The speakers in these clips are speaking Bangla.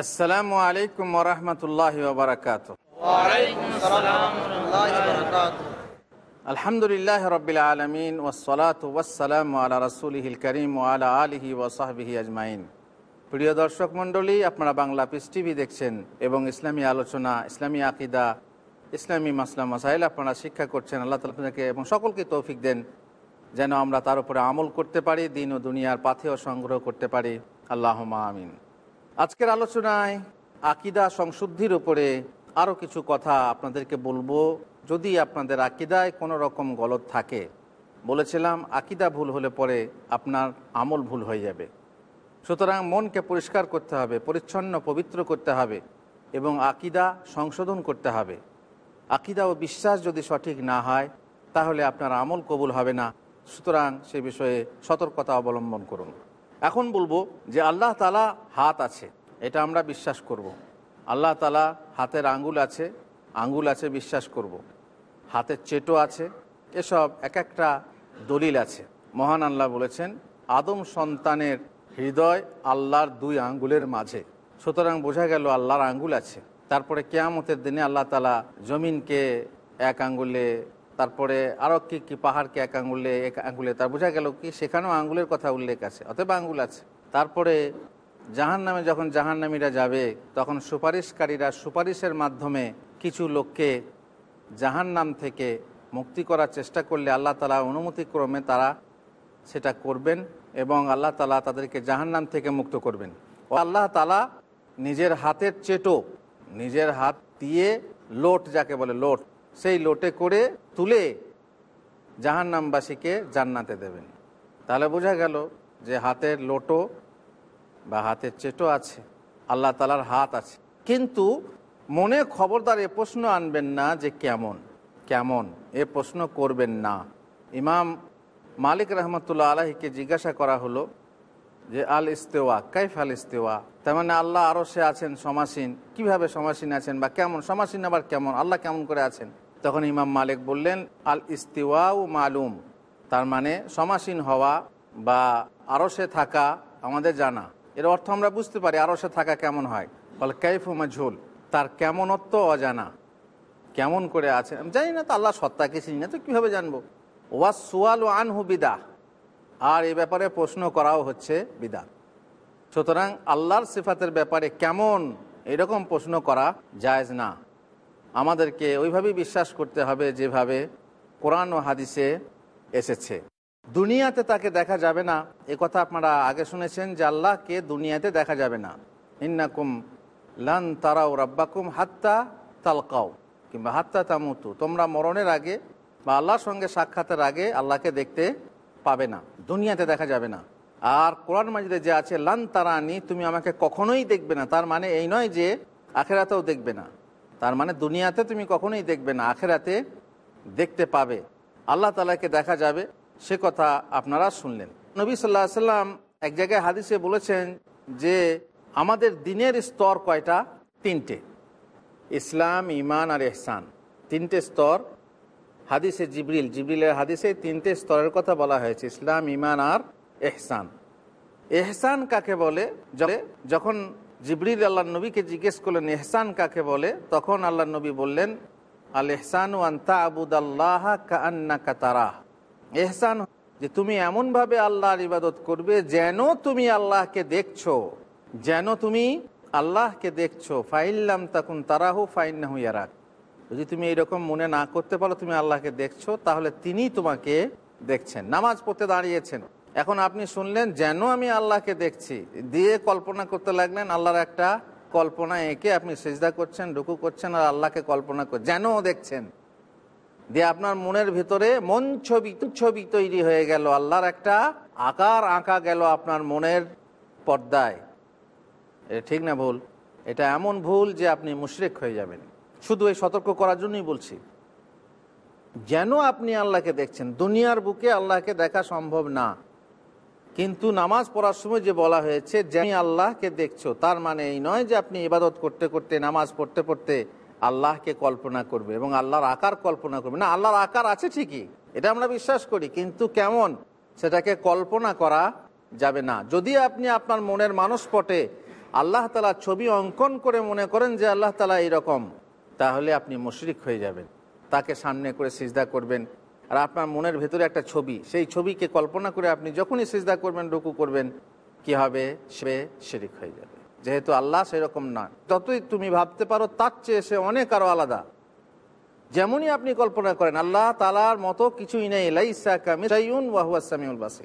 আসসালামু আলাইকুম ওরহমতুল্লাহ বারকাত আলহামদুলিল্লাহ রবিল আলমিন ওসলাত ওয়াসালাম আলা রসুলহিল করিম আলা আলহি ওসাহবিহি আজমাইন। প্রিয় দর্শক মণ্ডলী, আপনারা বাংলা পিস টিভি দেখছেন এবং ইসলামী আলোচনা, ইসলামী আকিদা, ইসলামী মাসলাম মাসাইল আপনারা শিক্ষা করছেন। আল্লাহ তালাকে এবং সকলকে তৌফিক দেন যেন আমরা তার উপরে আমল করতে পারি, দিন ও দুনিয়ার পাথেও সংগ্রহ করতে পারি। আল্লাহ আমিন। আজকের আলোচনায় আকিদা সংশুদ্ধির উপরে আরও কিছু কথা আপনাদেরকে বলব। যদি আপনাদের আকিদায় কোনো রকম গলত থাকে, বলেছিলাম আকিদা ভুল হলে পরে আপনার আমল ভুল হয়ে যাবে। সুতরাং মনকে পরিষ্কার করতে হবে, পরিচ্ছন্ন, পবিত্র করতে হবে এবং আকিদা সংশোধন করতে হবে। আকিদা ও বিশ্বাস যদি সঠিক না হয়, তাহলে আপনার আমল কবুল হবে না। সুতরাং সে বিষয়ে সতর্কতা অবলম্বন করুন। এখন বলব যে আল্লাহ তালা হাত আছে, এটা আমরা বিশ্বাস করব। আল্লাহ তালা হাতের আঙ্গুল আছে আঙ্গুল আছে বিশ্বাস করব। হাতের চেটো আছে, এসব এক একটা দলিল আছে মহান আল্লাহ বলেছেন, আদম সন্তানের হৃদয় আল্লাহর দুই আঙ্গুলের মাঝে সুতরাং বোঝা গেল আল্লাহর আঙ্গুল আছে তারপরে কেয়ামতের দিনে আল্লাহ তালা জমিনকে এক আঙ্গুলে তারপরে আরও কি কি পাহাড়কে এক আঙ্গুলে এক আঙ্গুলে, তার বোঝা গেল কি সেখানেও আঙ্গুলের কথা উল্লেখ আছে, অতএব আঙ্গুল আছে। তারপরে জাহান নামে যখন জাহান্নামীরা যাবে, তখন সুপারিশকারীরা সুপারিশের মাধ্যমে কিছু লোককে জাহান নাম থেকে মুক্তি করার চেষ্টা করলে আল্লাহ তালা অনুমতিক্রমে তারা সেটা করবেন এবং আল্লাহ তালা তাদেরকে জাহান্নাম থেকে মুক্ত করবেন। ও আল্লাহ তালা নিজের হাতের চেটো, নিজের হাত দিয়ে লোট যাকে বলে লোট সেই লোটে করে তুলে জাহান্নামবাসীকে জান্নাতে দেবেন। তাহলে বোঝা গেল যে হাতের লোটো বা হাতের চেটো আছে, আল্লাহ তালার হাত আছে। কিন্তু মনে খবরদার এ প্রশ্ন আনবেন না যে কেমন কেমন এ প্রশ্ন করবেন না। ইমাম মালিক রহমতুল্লাহ আলাহিকে জিজ্ঞাসা করা হলো যে আল ইস্তেওয়া, কাইফ আল ইস্তেওয়া? তার মানে আল্লাহ আরও সে আছেন, সমাসীন। কীভাবে সমাসীন আছেন বা কেমন? সমাসীন আবার কেমন? আল্লাহ কেমন করে আছেন? তখন ইমাম মালিক বললেন, আল ইস্তিওয়া ও মালুম। তার মানে সমাসীন হওয়া বা আরও সে থাকা আমাদের জানা। এর অর্থ আমরা বুঝতে পারি আরও সে থাকা কেমন হয়। বলে কাইফ ঝোল তার কেমনত্ব অজানা। কেমন করে আছে? আমি জানি না তো, আল্লাহ সত্তাকে চিনি না তো কীভাবে জানব? ওয়া সুয়াল ও আনহু বিদা আর এই ব্যাপারে প্রশ্ন করাও হচ্ছে বিদা সুতরাং আল্লাহর সিফাতের ব্যাপারে কেমন এরকম প্রশ্ন করা জায়জ না। আমাদেরকে ওইভাবেই বিশ্বাস করতে হবে যেভাবে কোরআন ও হাদিসে এসেছে। দুনিয়াতে তাকে দেখা যাবে না। এ কথা আপনারা আগে শুনেছেন যে আল্লাহকে দুনিয়াতে দেখা যাবে না। ইন্নাকুম লান তারাও রাব্বাকুম হাত্তা তালকাও কিংবা হাত্তা তামুতু। তোমরা মরণের আগে বা আল্লাহর সঙ্গে সাক্ষাতের আগে আল্লাহকে দেখতে পাবে না, দুনিয়াতে দেখা যাবে না। আর কোরআন মাজিদে যে আছে, লান তারানি তুমি আমাকে কখনোই দেখবে না। তার মানে এই নয় যে আখেরাতেও দেখবে না। তার মানে দুনিয়াতে তুমি কখনোই দেখবে না, আখেরাতে দেখতে পাবে। আল্লাহ তালাকে দেখা যাবে। সে কথা আপনারা শুনলেন। নবী সাল্লাহ সাল্লাম এক জায়গায় হাদিসে বলেছেন যে, আমাদের দিনের স্তর কয়টা? তিনটে। ইসলাম ইমান আর এহসান। তিনটে স্তর হাদিসে জিবরিল, জিবরিলের হাদিসে তিনটে স্তরের কথা বলা হয়েছে, ইসলাম ইমান আর এহসান। এহসান কাকে বলে? যখন জিবরিল আল্লাহ নবীকে জিজ্ঞেস করলেন, এহসান কাকে বলে? তখন আল্লাহ নবী বললেন, আল এহসান আন্তা আবুদ আল্লাহ কান্না কাতারাহ এহসান যে তুমি এমনভাবে আল্লাহর ইবাদত করবে যেন তুমি আল্লাহকে দেখছ, যেন তুমি আল্লাহকে দেখছ। ফাইল্লাম তখন তারাহু, ফাইন্নাহু ইয়ারাক। যদি তুমি এরকম মনে না করতে পারো, তুমি আল্লাহকে দেখছ, তাহলে তিনি তোমাকে দেখছেন। নামাজ পড়তে দাঁড়িয়েছেন। এখন আপনি শুনলেন, যেন আমি আল্লাহকে দেখছি। দিয়ে কল্পনা করতে লাগলেন, আল্লাহর একটা কল্পনা এঁকে আপনি সেজদা করছেন, রুকু করছেন, আর আল্লাহকে কল্পনা কর, যেন দেখছেন। দিয়ে আপনার মনের ভিতরে মন ছবি ছবি তৈরি হয়ে গেল। আল্লাহর একটা আকার আঁকা গেল আপনার মনের পর্দায়। এটা ঠিক না ভুল? এটা এমন ভুল যে আপনি মুশরেক হয়ে যাবেন। শুধু এই সতর্ক করার জন্যই বলছি। যেন আপনি আল্লাহকে দেখছেন, দুনিয়ার বুকে আল্লাহকে দেখা সম্ভব না। কিন্তু নামাজ পড়ার সময় যে বলা হয়েছে যে আল্লাহকে দেখছ, তার মানে এই নয় যে আপনি ইবাদত করতে করতে, নামাজ পড়তে পড়তে আল্লাহকে কল্পনা করবে এবং আল্লাহর আকার কল্পনা করবে। না, আল্লাহর আকার আছে ঠিকই, এটা আমরা বিশ্বাস করি, কিন্তু কেমন? সেটাকে কল্পনা করা যাবে না। যদি আপনি আপনার মনের মানসপটে আল্লাহ তালা ছবি অঙ্কন করে মনে করেন যে আল্লাহ তালা এইরকম। তাহলে আপনি মুশরিক হয়ে যাবেন। তাকে সামনে করে সিজদা করবেন। আর আপনার মনের ভেতরে একটা ছবি, সেই ছবিকে কল্পনা করে আপনি যখনই সিজদা করবেন, রুকু করবেন, কি হবে? সে শিরিক হয়ে যাবে। যেহেতু আল্লাহ সেরকম না যতই তুমি ভাবতে পারো, তার চেয়ে সে অনেক আরও আলাদা। যেমনই আপনি কল্পনা করেন, আল্লাহ তালার মতো কিছুই নেই। ওয়াহুয়াসামিউল বাসি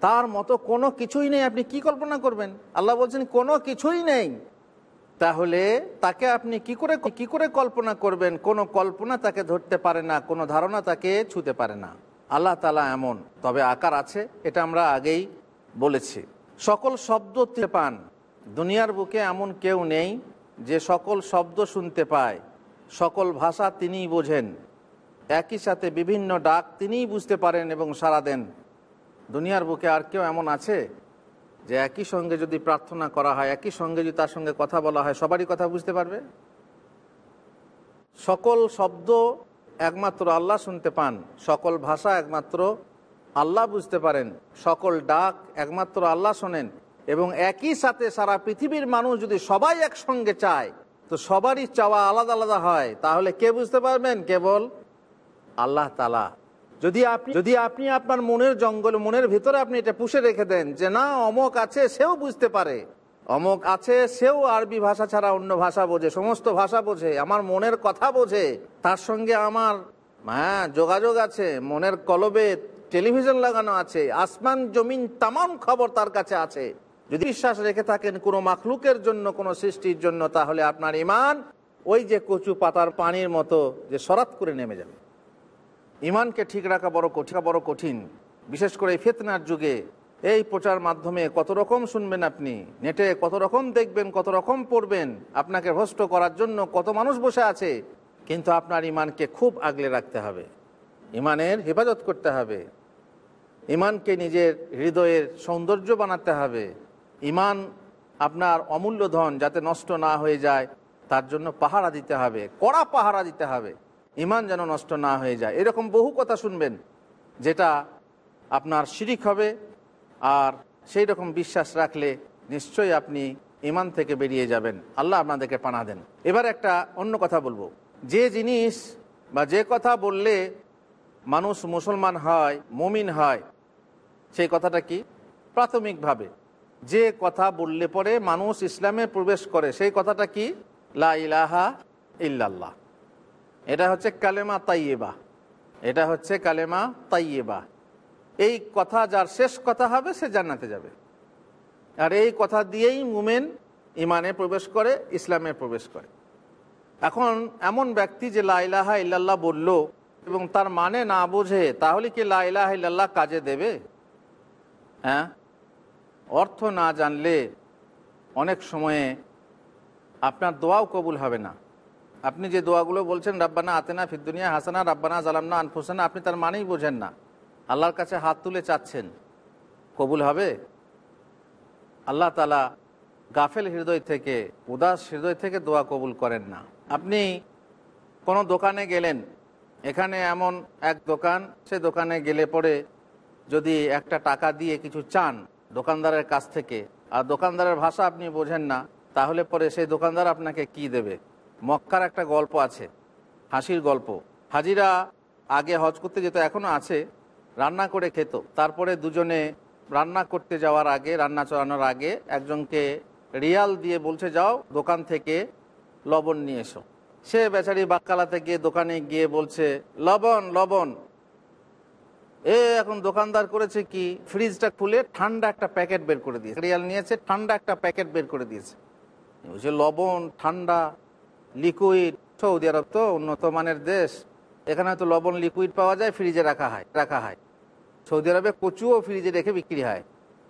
তার মতো কোনো কিছুই নেই। আপনি কি কল্পনা করবেন? আল্লাহ বলছেন, কোনো কিছুই নেই। তাহলে তাকে আপনি কি করে কি করে কল্পনা করবেন? কোনো কল্পনা তাকে ধরতে পারে না, কোনো ধারণা তাকে ছুতে পারে না। আল্লাহ তালা এমন। তবে আকার আছে, এটা আমরা আগেই বলেছি। সকল শব্দ পান। দুনিয়ার বুকে এমন কেউ নেই যে সকল শব্দ শুনতে পায়। সকল ভাষা তিনিই বোঝেন। একই সাথে বিভিন্ন ডাক তিনিই বুঝতে পারেন এবং সাড়া দেন। দুনিয়ার বুকে আর কেউ এমন আছে? যে একই সঙ্গে যদি প্রার্থনা করা হয়, একই সঙ্গে যদি তার সঙ্গে কথা বলা হয়, সবারই কথা বুঝতে পারবে? সকল শব্দ একমাত্র আল্লাহ শুনতে পান, সকল ভাষা একমাত্র আল্লাহ বুঝতে পারেন, সকল ডাক একমাত্র আল্লাহ শোনেন এবং একই সাথে সারা পৃথিবীর মানুষ যদি সবাই একসঙ্গে চায়, তো সবারই চাওয়া আলাদা আলাদা হয়। তাহলে কে বুঝতে পারবেন? কেবল আল্লাহ তালা যদি আপনি যদি আপনি আপনার মনের জঙ্গল মনের ভিতরে আপনি এটা পুষে রেখে দেন যে না, অমক আছে, সেও বুঝতে পারে। অমক আছে, সেও আরবি ভাষা ছাড়া অন্য ভাষা বোঝে, সমস্ত ভাষা বোঝে, আমার মনের কথা বোঝে। তার সঙ্গে আমার হ্যাঁ যোগাযোগ আছে, মনের কলবে টেলিভিশন লাগানো আছে, আসমান, জমিন, তামাম খবর তার কাছে আছে। যদি বিশ্বাস রেখে থাকেন কোনো মাখলুকের জন্য, কোনো সৃষ্টির জন্য, তাহলে আপনার ইমান ওই যে কচু পাতার পানির মতো যে সরাত করে নেমে যাবে। ইমানকে ঠিক রাখা বড় কঠিন বড় কঠিন। বিশেষ করে এই ফেতনার যুগে এই প্রচার মাধ্যমে কত রকম শুনবেন আপনি, নেটে কত রকম দেখবেন, কত রকম পড়বেন, আপনাকে ভ্রষ্ট করার জন্য কত মানুষ বসে আছে, কিন্তু আপনার ইমানকে খুব আগলে রাখতে হবে। ইমানের হেফাজত করতে হবে। ইমানকে নিজের হৃদয়ের সৌন্দর্য বানাতে হবে। ইমান আপনার অমূল্য ধন যাতে নষ্ট না হয়ে যায়, তার জন্য পাহারা দিতে হবে, কড়া পাহারা দিতে হবে। ইমান যেন নষ্ট না হয়ে যায়। এরকম বহু কথা শুনবেন, যেটা আপনার শিরিক হবে, আর সেই রকম বিশ্বাস রাখলে নিশ্চয়ই আপনি ইমান থেকে বেরিয়ে যাবেন। আল্লাহ আপনাদেরকে পানা দেন। এবার একটা অন্য কথা বলব। যে জিনিস বা যে কথা বললে মানুষ মুসলমান হয়, মমিন হয়, সেই কথাটা কি? প্রাথমিকভাবে, যে কথা বললে পরে মানুষ ইসলামে প্রবেশ করে, সেই কথাটা কি? লা ইলাহা ইল্লাল্লাহ। এটা হচ্ছে কালেমা তাইয়েবা এটা হচ্ছে কালেমা তাইয়েবা এই কথা যার শেষ কথা হবে, সে জান্নাতে যাবে। আর এই কথা দিয়েই মুমেন ইমানে প্রবেশ করে, ইসলামে প্রবেশ করে। এখন এমন ব্যক্তি যে লাইলাহা ইল্লাল্লাহ বলল এবং তার মানে না বোঝে, তাহলে কি লাইলাহা ইল্লাল্লাহ কাজে দেবে? হ্যাঁ? অর্থ না জানলে অনেক সময়ে আপনার দোয়াও কবুল হবে না। আপনি যে দোয়াগুলো বলছেন, রাব্বানা আতেনা ফিদ্দুনিয়া হাসানা, রাব্বানা জালামনা আনফুসানা, আপনি তার মানেই বোঝেন না। আল্লাহর কাছে হাত তুলে চাচ্ছেন। কবুল হবে? আল্লাহ তালা গাফেল হৃদয় থেকে, উদাস হৃদয় থেকে দোয়া কবুল করেন না। আপনি কোনো দোকানে গেলেন, এখানে এমন এক দোকান, সে দোকানে গেলে পরে যদি একটা টাকা দিয়ে কিছু চান দোকানদারের কাছ থেকে, আর দোকানদারের ভাষা আপনি বোঝেন না, তাহলে পরে সেই দোকানদার আপনাকে কি দেবে? মক্কার একটা গল্প আছে, হাসির গল্প। হাজিরা আগে হজ করতে যেত এখনও আছে, রান্না করে খেত। তারপরে দুজনে রান্না করতে যাওয়ার আগে, রান্না চড়ানোর আগে একজনকে রিয়াল দিয়ে বলছে, যাও দোকান থেকে লবণ নিয়ে এসো। সে বেচারি বাক্কালাতে গিয়ে দোকানে গিয়ে বলছে, লবণ লবণ। এ এখন দোকানদার করেছে কি? ফ্রিজটা খুলে ঠান্ডা একটা প্যাকেট বের করে দিয়েছে। রিয়াল নিয়েছে, ঠান্ডা একটা প্যাকেট বের করে দিয়েছে। বলছে, লবণ, ঠান্ডা লিকুইড সৌদি আরব তো উন্নত মানের দেশ। এখানে তো লবণ লিকুইড পাওয়া যায় ফ্রিজে রাখা হয় রাখা হয়। সৌদি আরবে কচুও ফ্রিজে রেখে বিক্রি হয়,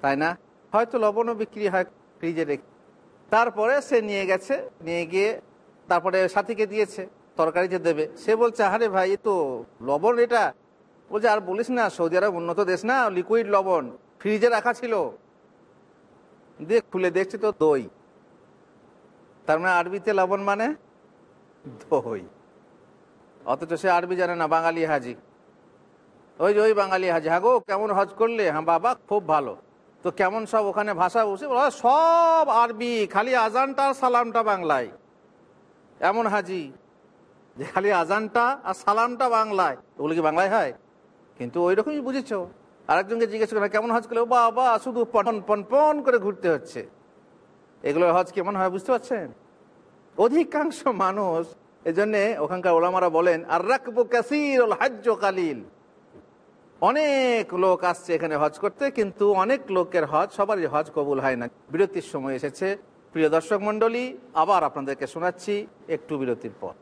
তাই না? হয়তো লবণও বিক্রি হয় ফ্রিজে রেখে। তারপরে সে নিয়ে গেছে, নিয়ে গিয়ে তারপরে সাথীকে দিয়েছে তরকারিতে দেবে। সে বলছে আরে ভাই তো লবণ এটা? বলছে, আর বলিস না, সৌদি আরব উন্নত দেশ না লিকুইড লবণ ফ্রিজে রাখা ছিল। দিয়ে খুলে দেখছি তো দই। তার মানে আরবিতে লবণ মানে? দই। অথচ সে আরবি জানে না, বাঙালি হাজি। ওই যে, ওই বাঙালি হাজি। হ্যাঁ গো, কেমন হজ করলে? হ্যাঁ বাবা, খুব ভালো। তো কেমন সব ওখানে ভাষা বসে? সব আরবি, খালি আজানটা আর সালামটা বাংলায়। এমন হাজি, যে খালি আজানটা আর সালামটা বাংলায়। ওগুলো কি বাংলায় হয়? কিন্তু ওই রকমই বুঝেছ। আরেকজনকে জিজ্ঞেস করে, কেমন হজ করলে? বা বা শুধু পন পন পন করে ঘুরতে হচ্ছে। এগুলো হজ কেমন হয় বুঝতে পারছেন? অধিকাংশ মানুষ এই জন্যে ওখানকার ওলামারা বলেন আর রাখব কাসির হাজ্য কালিল। অনেক লোক আসছে এখানে হজ করতে কিন্তু অনেক লোকের হজ সবারই হজ কবুল হয় না। বিরতির সময় এসেছে। প্রিয় দর্শক মন্ডলী আবার আপনাদেরকে শোনাচ্ছি একটু বিরতির পর।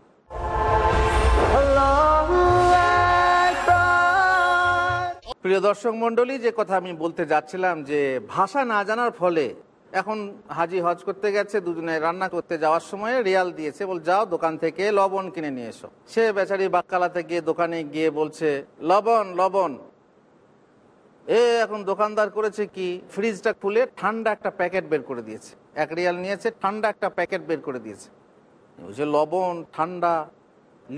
প্রিয় দর্শক মন্ডলী যে কথা আমি বলতে যাচ্ছিলাম যে ভাষা না জানার ফলে এখন হাজি হজ করতে গেছে, দুজনে রান্না করতে যাওয়ার সময় রিয়াল দিয়েছে, বল, যাও দোকান থেকে লবণ কিনে নিয়ে এসো। সে বেচারি বাক্কালাতে গিয়ে দোকানে গিয়ে বলছে, লবণ লবণ। এ এখন দোকানদার করেছে কি? ফ্রিজটা খুলে ঠান্ডা একটা প্যাকেট বের করে দিয়েছে। এক রিয়াল নিয়েছে, ঠান্ডা একটা প্যাকেট বের করে দিয়েছে। যে লবণ, ঠান্ডা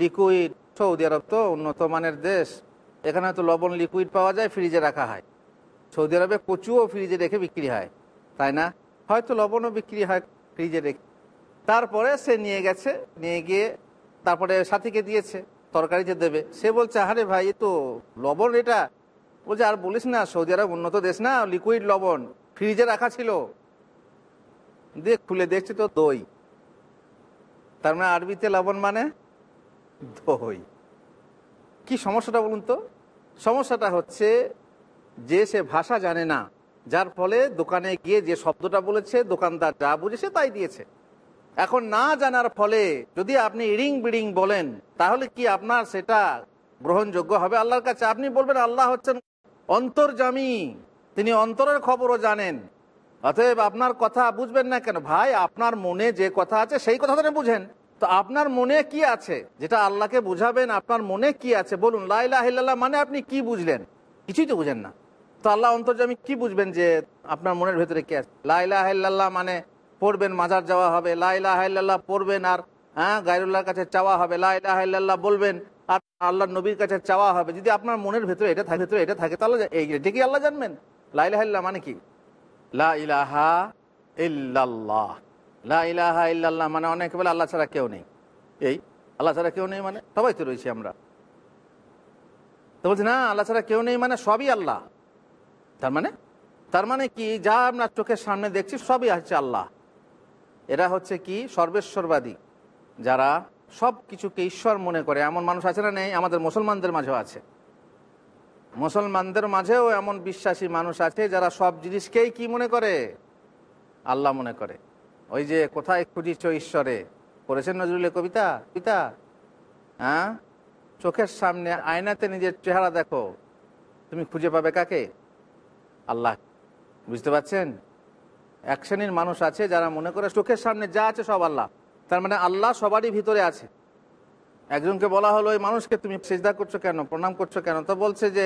লিকুইড সৌদি আরব তো উন্নত মানের দেশ, এখানে তো লবণ লিকুইড পাওয়া যায়, ফ্রিজে রাখা হয়। সৌদি আরবে কচুও ফ্রিজে রেখে বিক্রি হয়, তাই না? হয়তো লবণও বিক্রি হয় ফ্রিজে রেখে। তারপরে সে নিয়ে গেছে, নিয়ে গিয়ে তারপরে সাথীকে দিয়েছে তরকারি যে দেবে। সে বলছে আরে ভাই তো লবণ এটা। বলছে, আর বলিস না, সৌদি আরব উন্নত দেশ না লিকুইড লবণ, ফ্রিজে রাখা ছিল। দিয়ে খুলে দেখছি তো, দই। তার মানে আরবিতে লবণ মানে দই। কি সমস্যাটা বলুন তো? সমস্যাটা হচ্ছে যে সে ভাষা জানে না। যার ফলে দোকানে গিয়ে যে শব্দটা বলেছে, দোকানদার যা বুঝেছে তাই দিয়েছে। এখন না জানার ফলে যদি আপনি ইডিং বিডিং বলেন, তাহলে কি আপনার সেটা গ্রহণযোগ্য হবে? আল্লাহর কাছে আপনি বলবেন, আল্লাহ হচ্ছেন অন্তর্জামী তিনি অন্তরের খবরও জানেন। অতএব আপনার কথা বুঝবেন না কেন? ভাই, আপনার মনে যে কথা আছে, সেই কথা তো বুঝেন। তো আপনার মনে কি আছে? যেটা আল্লাহকে বুঝাবেন, আপনার মনে কি আছে? বলুন লাইলাহিল্লাহ মানে আপনি কি বুঝলেন? কিছুই তো বুঝেন না। তো আল্লাহ অন্তর্জামী কি বুঝবেন যে আপনার মনের ভেতরে কি আছে? লাইলাহিল্লাহ মানে পড়বেন, মাজার যাওয়া হবে। লাইলাহিল্লাহ পড়বেন আর হ্যাঁ গাইরুল্লাহর কাছে চাওয়া হবে। লাইলাহিল্লাহ বলবেন আর আল্লাহ নবীর কাছে চাওয়া হবে। যদি আপনার মনের ভেতরে এটা থাকে, ভেতরে এটা থাকে, তাহলে এই এটা কি আল্লাহ জানবেন? লাইলাহিল্লাহ মানে কি? লা ইলাহা ইল্লাল্লাহ। লা ইলাহা মানে অনেকে বলে আল্লাহ ছাড়া কেউ নেই। এই, আল্লাহ ছাড়া কেউ নেই মানে সবাই তো রয়েছি আমরা। তো বলছি না, আল্লাহ ছাড়া কেউ নেই মানে সবই আল্লাহ। তার মানে? তার মানে কি? যা আপনার চোখের সামনে দেখছি, সবই আছে আল্লাহ। এরা হচ্ছে কি? সর্বেশ্বরবাদী, যারা সব কিছুকে ঈশ্বর মনে করে। এমন মানুষ আছে না নেই? আমাদের মুসলমানদের মাঝেও আছে। মুসলমানদের মাঝেও এমন বিশ্বাসী মানুষ আছে যারা সব জিনিসকেই কি মনে করে? আল্লাহ মনে করে। ওই যে, কোথায় খুঁজিছ ঈশ্বরে? পড়েছেন নজরুলের কবিতা? কবিতা? হ্যাঁ? চোখের সামনে, আয়নাতে নিজের চেহারা দেখো। তুমি খুঁজে পাবে কাকে? আল্লাহ, বুঝতে পারছেন? এক শ্রেণির মানুষ আছে যারা মনে করে চোখের সামনে যা আছে সব আল্লাহ। তার মানে আল্লাহ সবারই ভিতরে আছে। একজনকে বলা হলো, ওই মানুষকে তুমি সেজদা করছ কেন? প্রণাম করছ কেন? তো বলছে যে,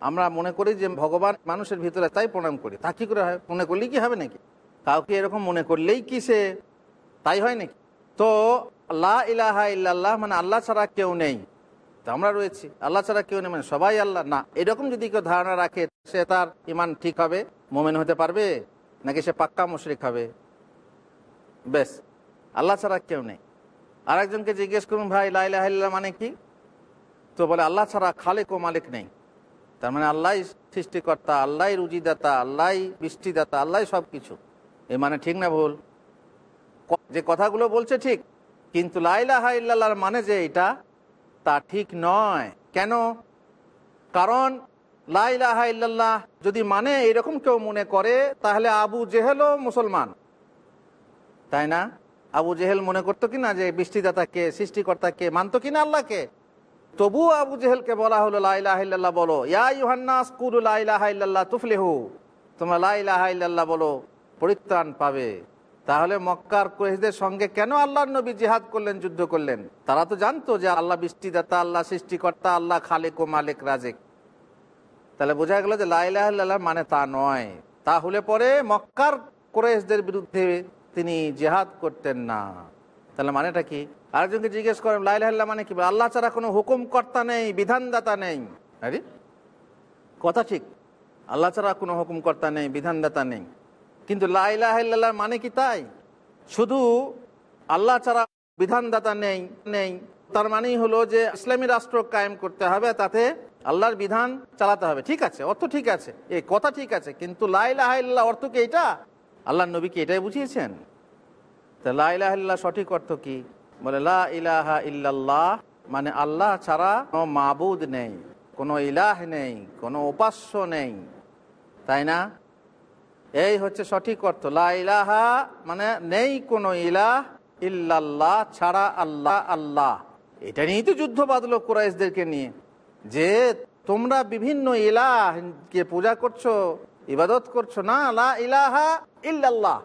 আমরা মনে করি যে ভগবান মানুষের ভিতরে, তাই প্রণাম করি। তা কি করে হয়? মনে করলেই কি হবে নাকি? কাউকে এরকম মনে করলেই কি সে, তাই হয় নাকি? তো লা ইলাহা ইল্লাল্লাহ মানে আল্লাহ ছাড়া কেউ নেই। তো আমরা রয়েছি। আল্লাহ ছাড়া কেউ নেই মানে সবাই আল্লাহ। না, এরকম যদি কেউ ধারণা রাখে, সে তার ইমান ঠিক হবে, মোমেন হতে পারবে, নাকি সে পাক্কা মুশরিক হবে? বেশ আল্লাহ ছাড়া কেউ নেই। আরেকজনকে জিজ্ঞেস করুন, ভাই লাইলাহিল্লা মানে কি? তো বলে, আল্লাহ ছাড়া খালেক ও মালিক নেই। তার মানে আল্লাহ সৃষ্টিকর্তা আল্লাহ রুজিদাতা আল্লাহ বৃষ্টিদাতা আল্লাহ সব কিছু এ মানে ঠিক না ভুল? যে কথাগুলো বলছে ঠিক, কিন্তু লাইলাহা ইল্লাল্লাহর মানে যে এটা তা ঠিক নয়। কেন? কারণ লাইলাহা ইল্লাল্লাহ যদি মানে এরকম কেউ মনে করে, তাহলে আবু জেহেলও মুসলমান। তাই না? আবু জেহেল মনে করতো কিনা যে বৃষ্টিদাতাকে, সৃষ্টিকর্তাকে মানতো কিনা আল্লাহকে? তবুও আবু জেহেলকে বলা হলো লাইলাহ বলো, ইয়া ইউহান্নাস কুলু লাইলাহ তুফলেহু। তোমরা লাইলাহ বলো, পরিত্রাণ পাবে। তাহলে মক্কার কুরেশদের সঙ্গে কেন আল্লাহর নবী জিহাদ করলেন, যুদ্ধ করলেন? তারা তো জানতো যে আল্লাহ বৃষ্টিদাতা, আল্লাহ সৃষ্টিকর্তা, আল্লাহ খালেক ও মালিক রাজেক। তাহলে বোঝা গেল যে লাইলাহ মানে তা নয়। তাহলে পরে মক্কার কোরেশদের বিরুদ্ধে তিনি জেহাদ করতেন না। তাহলে মানেটা কি? আরেকজনকে জিজ্ঞেস করেন লাইলাহ মানে কি? আল্লাহ ছাড়া কোনো হুকুম কর্তা নেই, বিধানদাতা নেই। আরে? কথা ঠিক। আল্লাহ ছাড়া কোনো হুকুমকর্তা নেই, বিধানদাতা নেই। কিন্তু লাইলাহ মানে কি তাই? শুধু আল্লাহ ছাড়া বিধানদাতা নেই নেই। তার মানেই হলো যে ইসলামী রাষ্ট্র কায়েম করতে হবে, তাতে আল্লাহর বিধান চালাতে হবে। ঠিক আছে, অর্থ ঠিক আছে এই কথা ঠিক আছে, কিন্তু লাইলাহ অর্থ কি এটা আল্লাহ নবীকে এটাই বুঝিয়েছেন? তা সঠিক অর্থ কি? বলে লা ইলাহা ইল্লাল্লাহ মানে আল্লাহ ছাড়া কোনো মাবুদ নেই, কোনো ইলাহ নেই, কোনো উপাস্য নেই। তাই না? এই হচ্ছে সঠিক অর্থ। লা ইলাহা মানে নেই কোনো ইলাহ ইল্লাল্লাহ ছাড়া আল্লাহ আল্লাহ। এটা নিয়েই তো যুদ্ধ বাঁধলো কুরাইশদেরকে নিয়ে। যে তোমরা বিভিন্ন ইলাহকে পূজা করছ, ইবাদত করছ, না, লা ইলাহা ইল্লাল্লাহ।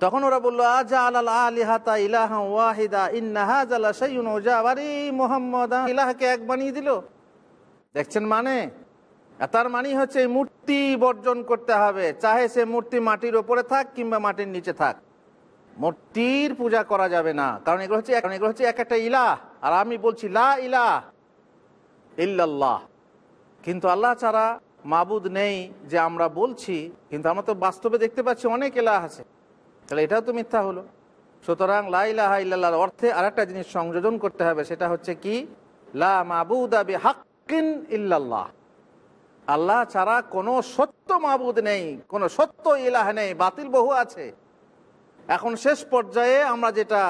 তখন ওরা বলল আজা আলাল আলিহাতা ইলাহা ওয়াহিদা মোহাম্মদ এক বানিয়ে দিল। দেখছেন মানে? তার মানে হচ্ছে মূর্তি বর্জন করতে হবে। চাহে সে মূর্তি মাটির ওপরে থাক কিংবা মাটির নিচে থাক। মূর্তির পূজা করা যাবে না। কারণ এগুলো হচ্ছে এগুলো হচ্ছে এক একটা ইলাহ। আর আমি বলছি, লা ইলাহ ইল্লাল্লাহ। কিন্তু আল্লাহ ছাড়া মাবুদ নেই যে আমরা বলছি। কিন্তু আমরা তো বাস্তবে দেখতে পাচ্ছি অনেক এলাহ আছে। তাহলে এটাও তো মিথ্যা হলো। সুতরাং লাইলাহা ইল্লাল্লাহর অর্থে আরেকটা জিনিস সংযোজন করতে হবে। সেটা হচ্ছে কি? লা মাবুদ আবি হাক্কিন ইল্লাল্লাহ। আল্লাহ ছাড়া কোনো সত্য মাবুদ নেই, কোনো সত্য ইলাহ নেই, বাতিল বহু আছে। এখন শেষ পর্যায়ে আমরা যেটা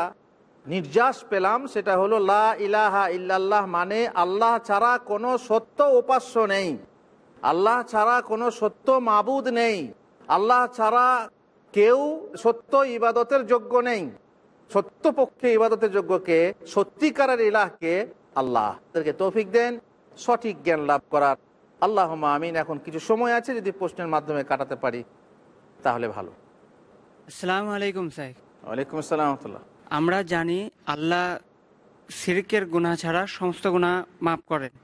নির্যাস পেলাম, সেটা হলো লা ইলাহা ইল্লাল্লাহ মানে আল্লাহ ছাড়া কোনো সত্য উপাস্য নেই। আল্লাহ ছাড়া কোনো সত্য মাবুদ নেই। আল্লাহ ছাড়া কেউ সত্য ইবাদতের যোগ্য নেই। সত্য পক্ষে ইবাদতের যোগ্যকে সত্যিকারের ইলাহকে আল্লাহ। তাদেরকে তৌফিক দেন, সঠিক জ্ঞান লাভ করার আল্লাহ আমিন এখন কিছু সময় আছে যদি প্রশ্নের মাধ্যমে কাটাতে পারি তাহলে ভালো। আসসালামু আলাইকুম সাহেব ওয়ালাইকুম আসসালাম আমরা জানি আল্লাহ সিরকের গুনাহ ছাড়া সমস্ত গুনাহ মাফ করেন।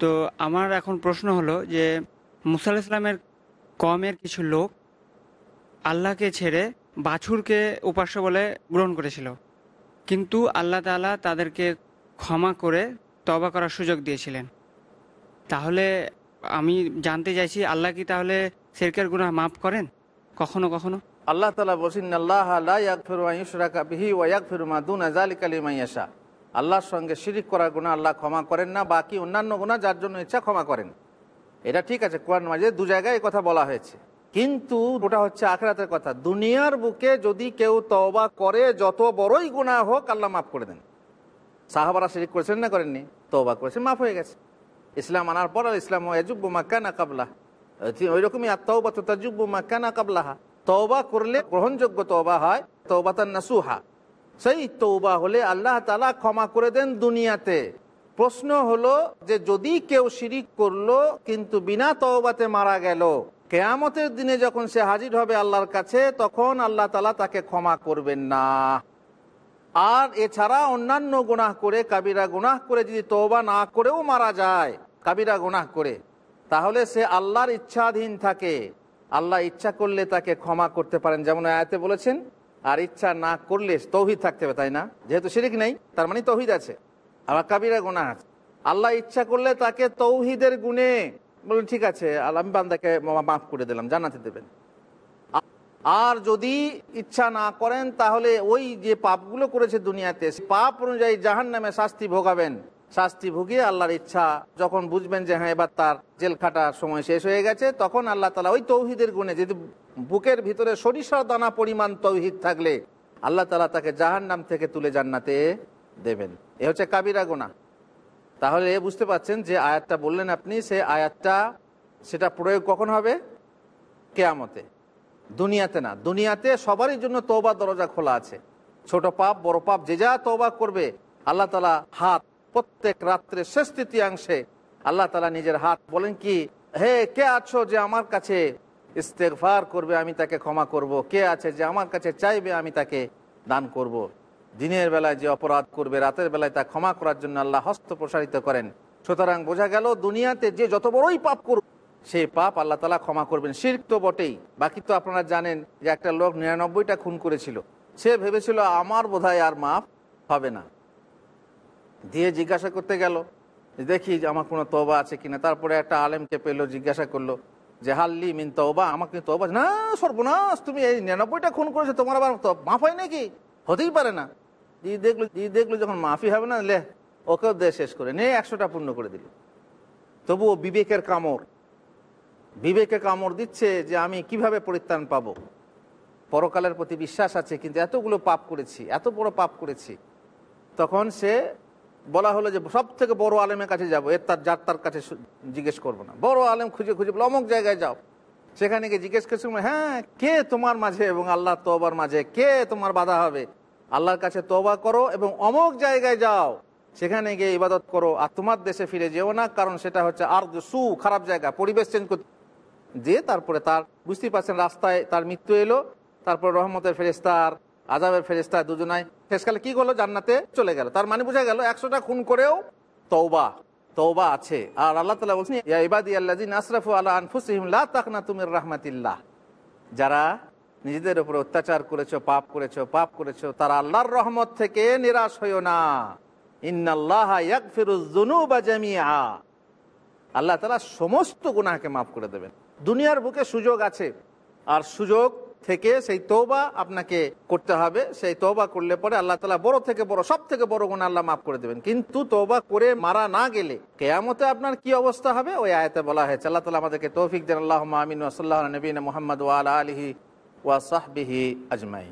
তো আমার এখন প্রশ্ন হলো যে মুসা আলাহিস ইসলামের কমের কিছু লোক আল্লাহকে ছেড়ে বাছুরকে উপাস্য বলে গ্রহণ করেছিল। কিন্তু আল্লাহ তাআলা তাদেরকে ক্ষমা করে তবা করার সুযোগ দিয়েছিলেন। তাহলে আমি জানতে চাইছি, আল্লাহ কি তাহলে সিরকের গুনাহ মাফ করেন? কখনো কখনো? আল্লাহ তালা বলছেন আল্লাহ বিহি ওয়াক আল্লাহর সঙ্গে শিরিক করার গুণা আল্লাহ ক্ষমা করেন না, বাকি অন্যান্য গুণা যার জন্য ইচ্ছা ক্ষমা করেন। এটা ঠিক আছে, কোরআন মাঝে দু জায়গায় কথা বলা হয়েছে। কিন্তু ওটা হচ্ছে আখরাতের কথা। দুনিয়ার বুকে যদি কেউ তওবা করে, যত বড়ই গুণা হোক, আল্লাহ মাফ করে দেন। সাহাবারা শিরিক করেছেন না করেননি? তওবা করেছেন, মাফ হয়ে গেছে। ইসলাম আনার পর আর ইসলাম এজুব্বু মাক্কানা কাবলা ওই রকমই আত্মাউবা তো তাজুব্বু মাক্কানা কাবলাহা। তওবা করলে গ্রহণযোগ্য তওবা হয়, তওবাতান নাসুহা। সেই তৌবা হলে আল্লাহ তালা ক্ষমা করে দেন দুনিয়াতে। প্রশ্ন হলো যে যদি কেউ শিরিক করল, কিন্তু বিনা তওবাতে মারা গেল, কেয়ামতের দিনে যখন সে হাজির হবে আল্লাহর কাছে, তখন আল্লাহ তালা তাকে ক্ষমা করবেন না। আর এছাড়া অন্যান্য গুনাহ করে, কাবিরা গুনাহ করে যদি তওবা না করেও মারা যায়, কাবিরা গুনাহ করে, তাহলে সে আল্লাহর ইচ্ছাধীন থাকে। আল্লাহ ইচ্ছা করলে তাকে ক্ষমা করতে পারেন, যেমন আয়াতে বলেছেন, আর ইচ্ছা না করলে তৌহিদ থাকতে হবে, তাই না? যেহেতু শিরিক নেই, তার মানে তৌহিদ আছে, আবার কাবিরা গুনাহ আছে। আল্লাহ ইচ্ছা করলে তাকে তৌহিদের গুণে, বলুন ঠিক আছে, আল্লাহ, আমি বান্দাকে মাফ করে দিলাম জানাতে দেবেন। আর যদি ইচ্ছা না করেন, তাহলে ওই যে পাপগুলো করেছে দুনিয়াতে পাপ অনুযায়ী জাহান নামে শাস্তি ভোগাবেন। শাস্তি ভুগিয়ে আল্লাহর ইচ্ছা, যখন বুঝবেন যে হ্যাঁ এবার তার জেল খাটার সময় শেষ হয়ে গেছে, তখন আল্লাহ তালা ওই তৌহিদের গুণে যদি বুকের ভিতরে সরিষার দানা পরিমাণ তৌহিদ থাকলে, আল্লাহ তালা তাকে জাহান নাম থেকে তুলে জান্নাতে দেবেন। এ হচ্ছে কাবিরা গোনা তাহলে বুঝতে পাচ্ছেন যে আয়াতটা বললেন আপনি, সে আয়াতটা, সেটা প্রয়োগ কখন হবে? কেয়ামতে। দুনিয়াতে না দুনিয়াতে সবারই জন্য তৌবা দরজা খোলা আছে ছোট পাপ, বড় পাপ, যে যা তৌবা করবে, আল্লাহ তালা হাত প্রত্যেক রাত্রে শেষ তৃতীয়াংশে আল্লাহ তালা নিজের হাত বলেন কি, হে, কে আছো যে আমার কাছে ইস্তেকফার করবে, আমি তাকে ক্ষমা করব। কে আছে যে আমার কাছে চাইবে, আমি তাকে দান করব। দিনের বেলায় যে অপরাধ করবে, রাতের বেলায় তা ক্ষমা করার জন্য আল্লাহ হস্ত প্রসারিত করেন সুতরাং বোঝা গেল, দুনিয়াতে যে যত বড়ই পাপ করবে সেই পাপ আল্লাহ তালা ক্ষমা করবেন। শির্ক তো বটেই। বাকি তো আপনারা জানেন যে একটা লোক নিরানব্বইটা খুন করেছিল। সে ভেবেছিল, আমার বোধহয় আর মাফ হবে না। দিয়ে জিজ্ঞাসা করতে গেল দেখি যে আমার কোনো তবা আছে কিনা? তারপরে একটা আলেমকে পেল, জিজ্ঞাসা করল, যে হাল্লি মিন তবা আমাকে তবা আছে?" না, সর্বনাশ, তুমি এই নিরানব্বইটা খুন করেছ, তোমার আবার মাফ হয় নাকি? হতেই পারে না। জি দেখল জি দেখল যখন মাফি হবে না, লে, ওকেও দিয়ে শেষ করে, নে একশোটা পূর্ণ করে দিল। তবুও বিবেকের কামড়। বিবেকে কামড় দিচ্ছে যে আমি কীভাবে পরিত্রাণ পাবো? পরকালের প্রতি বিশ্বাস আছে, কিন্তু এতগুলো পাপ করেছি, এত বড় পাপ করেছি। তখন সে বলা হলো যে সব থেকে বড় আলেমের কাছে যাব, এর তার, যার তার কাছে জিজ্ঞেস করব না। বড় আলেম খুঁজে খুঁজে বলে, অমুক জায়গায় যাও। সেখানে গিয়ে জিজ্ঞেস করছে হ্যাঁ কে তোমার মাঝে এবং আল্লাহ তোবার মাঝে? কে তোমার বাধা হবে? আল্লাহর কাছে তোবা করো এবং অমুক জায়গায় যাও। সেখানে গিয়ে ইবাদত করো, আর তোমার দেশে ফিরে যেও না, কারণ সেটা হচ্ছে আর সু, খারাপ জায়গা, পরিবেশ চেঞ্জ করতে যে তারপরে তার বুঝতেই পারছেন রাস্তায় তার মৃত্যু এলো, তারপর রহমতের ফেরেস্তার আজাবের ফেরেস্তা দুজনায় শেষকালে কি করল? জান্নাতে চলে গেল। তার মানে বোঝা গেল একশোটা খুন করেও তৌবা তৌবা আছে। আর আল্লাহ তালা বলছেন ইবাদি আল্লাহ নাসরাফু আল্লাহ আনফুসিহিম, লা তাকনা তুমির রাহমাতিল্লাহ। যারা নিজেদের উপরে অত্যাচার করেছ, পাপ করেছ পাপ করেছ, তারা আল্লাহর রহমত থেকে নিরাশ হইও না। আল্লাহ তালা সমস্ত গুনাহকে মাফ করে দেবেন। দুনিয়ার বুকে সুযোগ আছে। আর সুযোগ থেকে সেই তৌবা আপনাকে করতে হবে। সেই তৌবা করলে পরে আল্লাহ তালা বড় থেকে বড় সব থেকে বড় গুণ আল্লাহ মাফ করে দেবেন। কিন্তু তৌবা করে মারা না গেলে কেয়ামতে আপনার কি অবস্থা হবে? ওই আয়তে বলা হয়েছে, আল্লাহ তালা আমাদেরকে তৌফিক দেন। আল্লাহ আমিন ওসল্লাহ নবীন মোহাম্মদ ওয়াল আলহি ওয়াসাহবিহি আজমাই